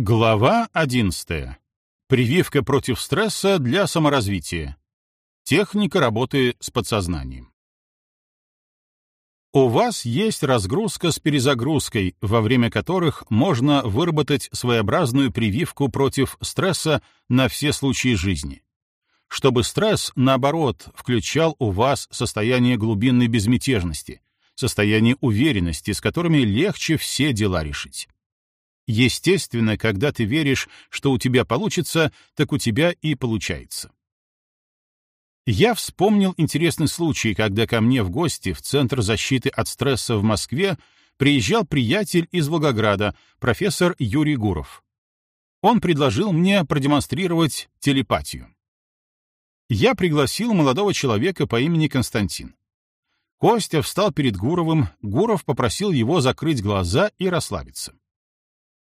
Глава 11. Прививка против стресса для саморазвития. Техника работы с подсознанием. У вас есть разгрузка с перезагрузкой, во время которых можно выработать своеобразную прививку против стресса на все случаи жизни. Чтобы стресс, наоборот, включал у вас состояние глубинной безмятежности, состояние уверенности, с которыми легче все дела решить. Естественно, когда ты веришь, что у тебя получится, так у тебя и получается. Я вспомнил интересный случай, когда ко мне в гости в Центр защиты от стресса в Москве приезжал приятель из Волгограда, профессор Юрий Гуров. Он предложил мне продемонстрировать телепатию. Я пригласил молодого человека по имени Константин. Костя встал перед Гуровым, Гуров попросил его закрыть глаза и расслабиться.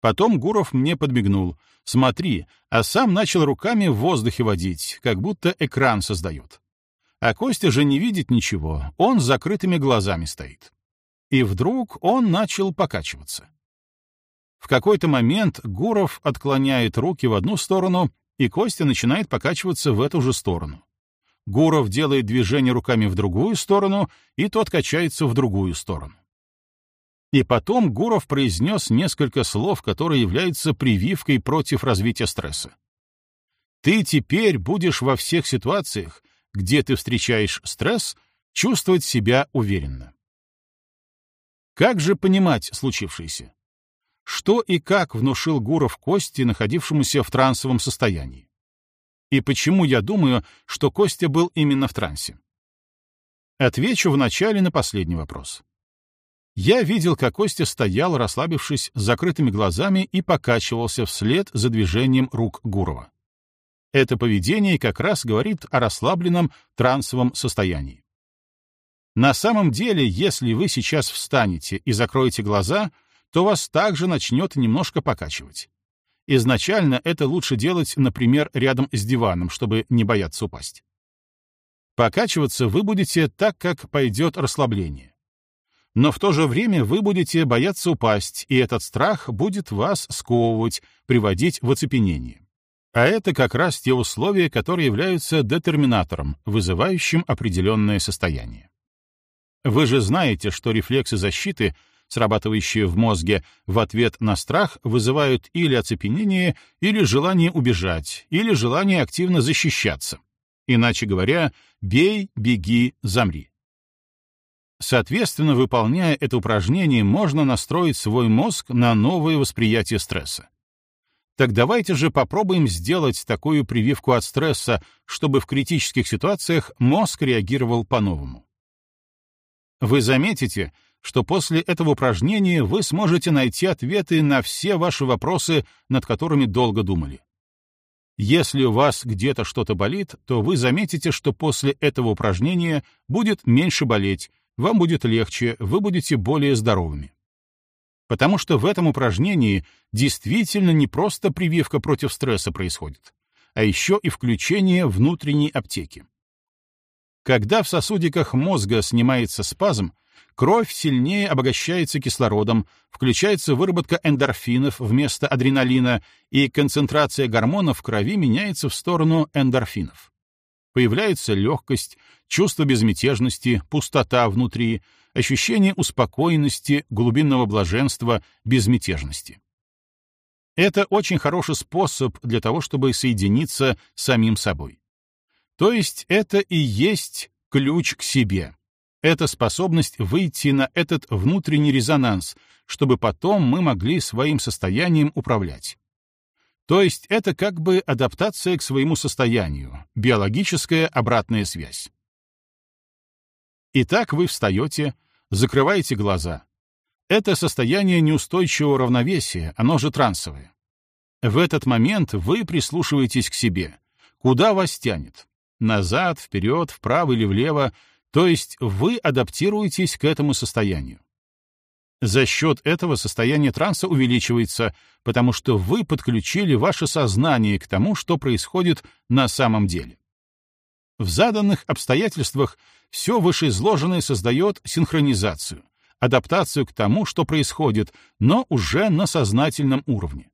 Потом Гуров мне подмигнул. «Смотри», а сам начал руками в воздухе водить, как будто экран создает. А Костя же не видит ничего, он с закрытыми глазами стоит. И вдруг он начал покачиваться. В какой-то момент Гуров отклоняет руки в одну сторону, и Костя начинает покачиваться в эту же сторону. Гуров делает движение руками в другую сторону, и тот качается в другую сторону. И потом Гуров произнес несколько слов, которые являются прививкой против развития стресса. Ты теперь будешь во всех ситуациях, где ты встречаешь стресс, чувствовать себя уверенно. Как же понимать случившееся? Что и как внушил Гуров Кости, находившемуся в трансовом состоянии? И почему я думаю, что Костя был именно в трансе? Отвечу вначале на последний вопрос. Я видел, как Костя стоял, расслабившись, с закрытыми глазами и покачивался вслед за движением рук Гурова. Это поведение как раз говорит о расслабленном трансовом состоянии. На самом деле, если вы сейчас встанете и закроете глаза, то вас также начнет немножко покачивать. Изначально это лучше делать, например, рядом с диваном, чтобы не бояться упасть. Покачиваться вы будете так, как пойдет расслабление но в то же время вы будете бояться упасть, и этот страх будет вас сковывать, приводить в оцепенение. А это как раз те условия, которые являются детерминатором, вызывающим определенное состояние. Вы же знаете, что рефлексы защиты, срабатывающие в мозге в ответ на страх, вызывают или оцепенение, или желание убежать, или желание активно защищаться. Иначе говоря, бей, беги, замри. Соответственно, выполняя это упражнение, можно настроить свой мозг на новое восприятие стресса. Так давайте же попробуем сделать такую прививку от стресса, чтобы в критических ситуациях мозг реагировал по-новому. Вы заметите, что после этого упражнения вы сможете найти ответы на все ваши вопросы, над которыми долго думали. Если у вас где-то что-то болит, то вы заметите, что после этого упражнения будет меньше болеть, вам будет легче, вы будете более здоровыми. Потому что в этом упражнении действительно не просто прививка против стресса происходит, а еще и включение внутренней аптеки. Когда в сосудиках мозга снимается спазм, кровь сильнее обогащается кислородом, включается выработка эндорфинов вместо адреналина, и концентрация гормонов в крови меняется в сторону эндорфинов. Появляется легкость, чувство безмятежности, пустота внутри, ощущение успокоенности, глубинного блаженства, безмятежности. Это очень хороший способ для того, чтобы соединиться с самим собой. То есть это и есть ключ к себе. Это способность выйти на этот внутренний резонанс, чтобы потом мы могли своим состоянием управлять. То есть это как бы адаптация к своему состоянию, биологическая обратная связь. Итак, вы встаете, закрываете глаза. Это состояние неустойчивого равновесия, оно же трансовое. В этот момент вы прислушиваетесь к себе. Куда вас тянет? Назад, вперед, вправо или влево, то есть вы адаптируетесь к этому состоянию. За счет этого состояние транса увеличивается, потому что вы подключили ваше сознание к тому, что происходит на самом деле. В заданных обстоятельствах все вышеизложенное создает синхронизацию, адаптацию к тому, что происходит, но уже на сознательном уровне.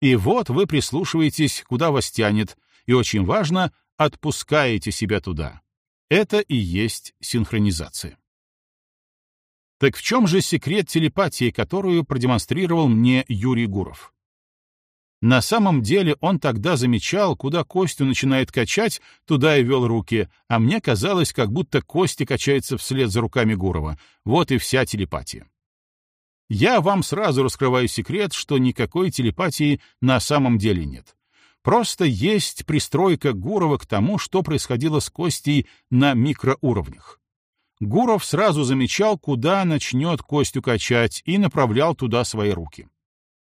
И вот вы прислушиваетесь, куда вас тянет, и очень важно, отпускаете себя туда. Это и есть синхронизация. Так в чем же секрет телепатии, которую продемонстрировал мне Юрий Гуров? На самом деле он тогда замечал, куда Костю начинает качать, туда и вел руки, а мне казалось, как будто Костя качается вслед за руками Гурова. Вот и вся телепатия. Я вам сразу раскрываю секрет, что никакой телепатии на самом деле нет. Просто есть пристройка Гурова к тому, что происходило с Костей на микроуровнях. Гуров сразу замечал, куда начнет Костю качать, и направлял туда свои руки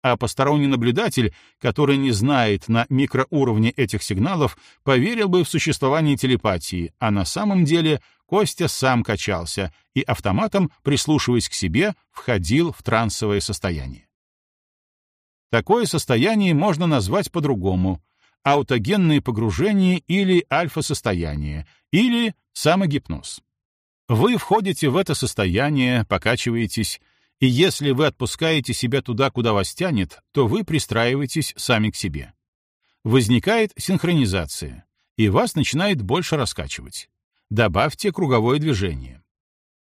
а посторонний наблюдатель, который не знает на микроуровне этих сигналов, поверил бы в существование телепатии, а на самом деле Костя сам качался и автоматом, прислушиваясь к себе, входил в трансовое состояние. Такое состояние можно назвать по-другому — аутогенное погружение или альфа-состояние, или самогипноз. Вы входите в это состояние, покачиваетесь, и если вы отпускаете себя туда, куда вас тянет, то вы пристраиваетесь сами к себе. Возникает синхронизация, и вас начинает больше раскачивать. Добавьте круговое движение.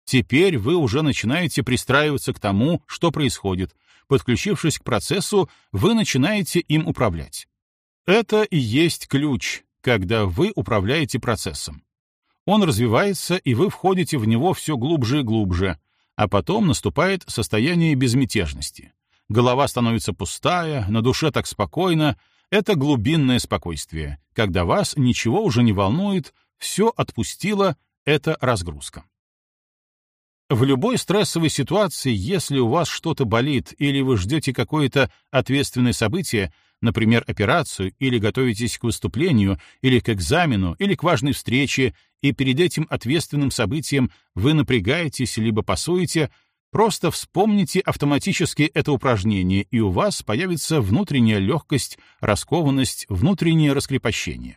Теперь вы уже начинаете пристраиваться к тому, что происходит. Подключившись к процессу, вы начинаете им управлять. Это и есть ключ, когда вы управляете процессом. Он развивается, и вы входите в него все глубже и глубже, а потом наступает состояние безмятежности. Голова становится пустая, на душе так спокойно. Это глубинное спокойствие, когда вас ничего уже не волнует, все отпустило, это разгрузка. В любой стрессовой ситуации, если у вас что-то болит или вы ждете какое-то ответственное событие, например, операцию, или готовитесь к выступлению, или к экзамену, или к важной встрече, и перед этим ответственным событием вы напрягаетесь либо пасуете, просто вспомните автоматически это упражнение, и у вас появится внутренняя легкость, раскованность, внутреннее раскрепощение.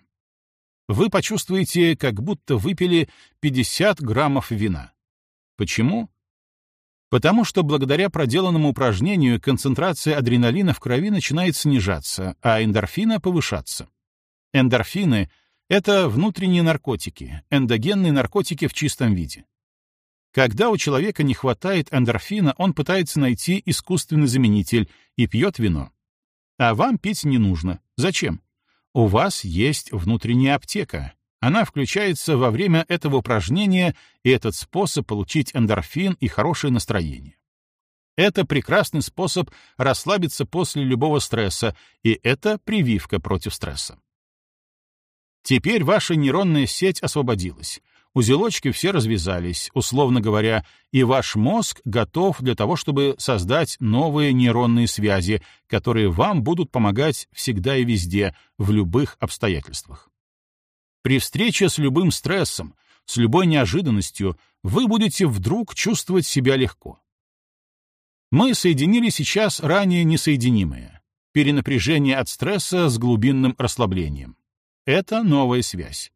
Вы почувствуете, как будто выпили 50 граммов вина. Почему? Потому что благодаря проделанному упражнению концентрация адреналина в крови начинает снижаться, а эндорфина повышаться. Эндорфины — это внутренние наркотики, эндогенные наркотики в чистом виде. Когда у человека не хватает эндорфина, он пытается найти искусственный заменитель и пьет вино. А вам пить не нужно. Зачем? У вас есть внутренняя аптека, она включается во время этого упражнения, и этот способ получить эндорфин и хорошее настроение. Это прекрасный способ расслабиться после любого стресса, и это прививка против стресса. Теперь ваша нейронная сеть освободилась. Узелочки все развязались, условно говоря, и ваш мозг готов для того, чтобы создать новые нейронные связи, которые вам будут помогать всегда и везде, в любых обстоятельствах. При встрече с любым стрессом, с любой неожиданностью, вы будете вдруг чувствовать себя легко. Мы соединили сейчас ранее несоединимое — перенапряжение от стресса с глубинным расслаблением. Это новая связь.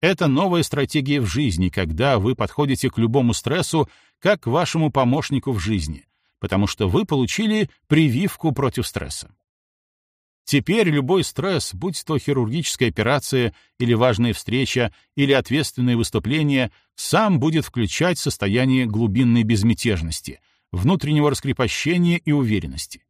Это новая стратегия в жизни, когда вы подходите к любому стрессу как к вашему помощнику в жизни, потому что вы получили прививку против стресса. Теперь любой стресс, будь то хирургическая операция или важная встреча или ответственное выступление, сам будет включать состояние глубинной безмятежности, внутреннего раскрепощения и уверенности.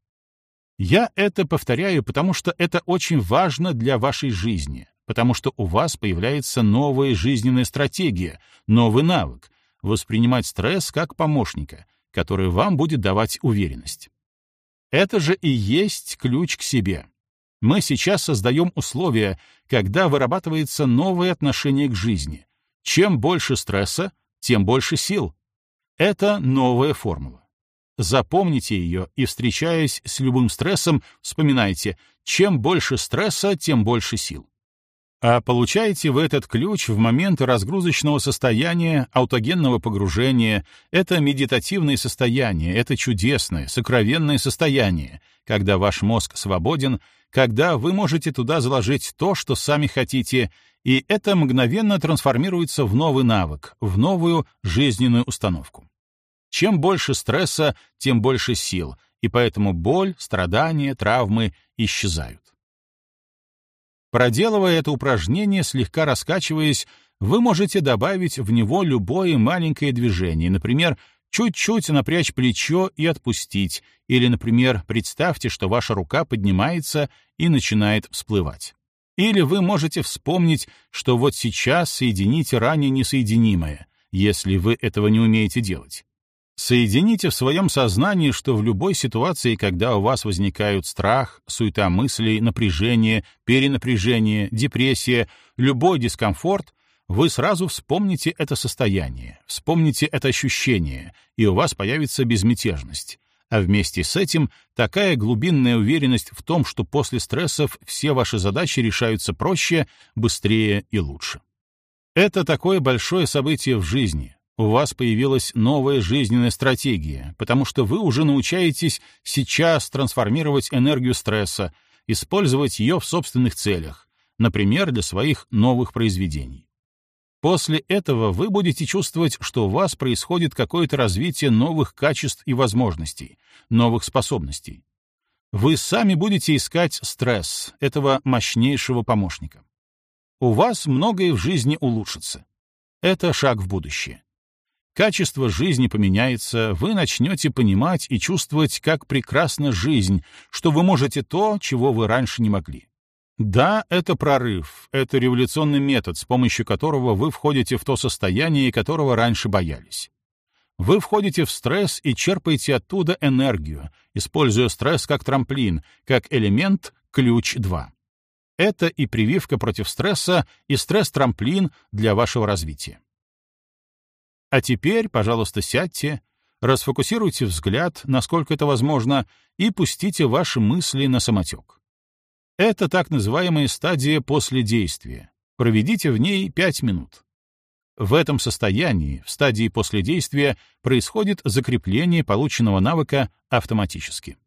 Я это повторяю, потому что это очень важно для вашей жизни, потому что у вас появляется новая жизненная стратегия, новый навык — воспринимать стресс как помощника, который вам будет давать уверенность. Это же и есть ключ к себе. Мы сейчас создаем условия, когда вырабатывается новое отношение к жизни. Чем больше стресса, тем больше сил. Это новая формула. Запомните ее и, встречаясь с любым стрессом, вспоминайте, чем больше стресса, тем больше сил. А получаете вы этот ключ в момент разгрузочного состояния, аутогенного погружения. Это медитативное состояние, это чудесное, сокровенное состояние, когда ваш мозг свободен, когда вы можете туда заложить то, что сами хотите, и это мгновенно трансформируется в новый навык, в новую жизненную установку. Чем больше стресса, тем больше сил, и поэтому боль, страдания, травмы исчезают. Проделывая это упражнение, слегка раскачиваясь, вы можете добавить в него любое маленькое движение, например, чуть-чуть напрячь плечо и отпустить, или, например, представьте, что ваша рука поднимается и начинает всплывать. Или вы можете вспомнить, что вот сейчас соедините ранее несоединимое, если вы этого не умеете делать. Соедините в своем сознании, что в любой ситуации, когда у вас возникают страх, суета мыслей, напряжение, перенапряжение, депрессия, любой дискомфорт, вы сразу вспомните это состояние, вспомните это ощущение, и у вас появится безмятежность. А вместе с этим такая глубинная уверенность в том, что после стрессов все ваши задачи решаются проще, быстрее и лучше. Это такое большое событие в жизни, у вас появилась новая жизненная стратегия, потому что вы уже научаетесь сейчас трансформировать энергию стресса, использовать ее в собственных целях, например, для своих новых произведений. После этого вы будете чувствовать, что у вас происходит какое-то развитие новых качеств и возможностей, новых способностей. Вы сами будете искать стресс, этого мощнейшего помощника. У вас многое в жизни улучшится. Это шаг в будущее. Качество жизни поменяется, вы начнете понимать и чувствовать, как прекрасна жизнь, что вы можете то, чего вы раньше не могли. Да, это прорыв, это революционный метод, с помощью которого вы входите в то состояние, которого раньше боялись. Вы входите в стресс и черпаете оттуда энергию, используя стресс как трамплин, как элемент ключ 2. Это и прививка против стресса, и стресс-трамплин для вашего развития. А теперь, пожалуйста, сядьте, расфокусируйте взгляд, насколько это возможно, и пустите ваши мысли на самотек. Это так называемая стадия после действия. Проведите в ней 5 минут. В этом состоянии, в стадии после действия, происходит закрепление полученного навыка автоматически.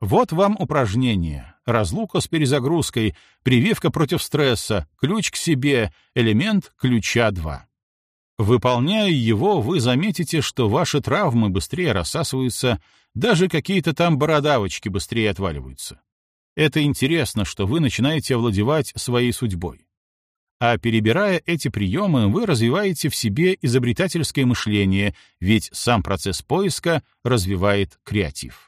Вот вам упражнение, разлука с перезагрузкой, прививка против стресса, ключ к себе, элемент ключа 2. Выполняя его, вы заметите, что ваши травмы быстрее рассасываются, даже какие-то там бородавочки быстрее отваливаются. Это интересно, что вы начинаете овладевать своей судьбой. А перебирая эти приемы, вы развиваете в себе изобретательское мышление, ведь сам процесс поиска развивает креатив.